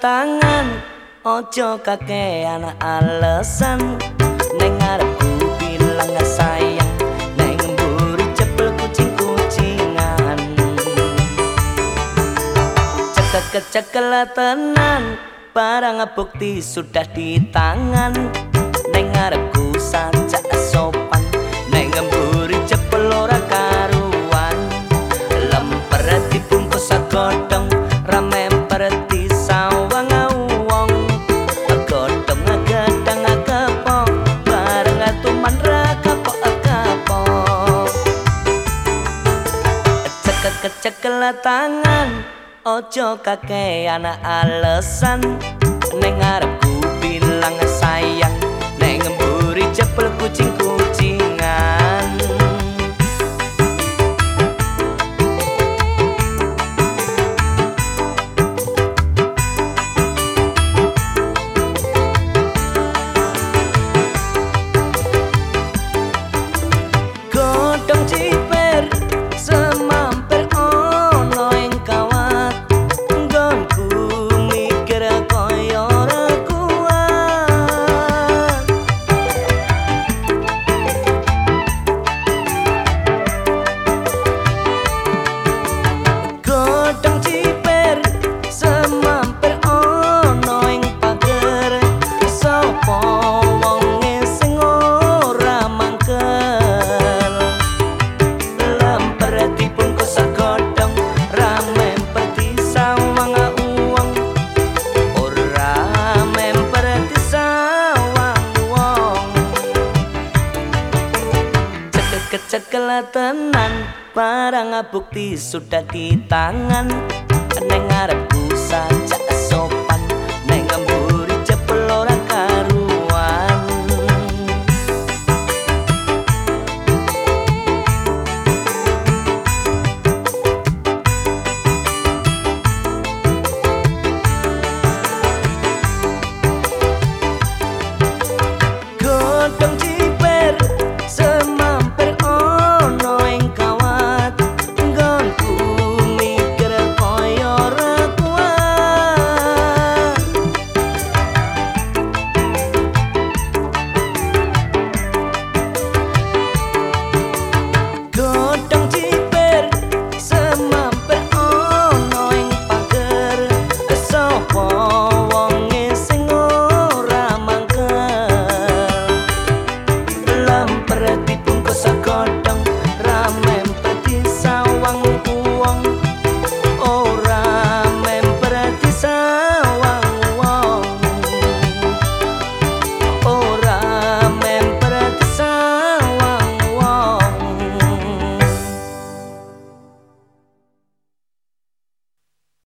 tangan ojo kakean alasan neng arepku bilang sayang neng mburi cepel kucing kucingan cekek kecekel tenan barang bukti sudah di tangan. Neng arepku kecekel tangan ojo kakean alasan neng arepku cekek kecekel tenan barang bukti sudah di tangan. neng arepku sak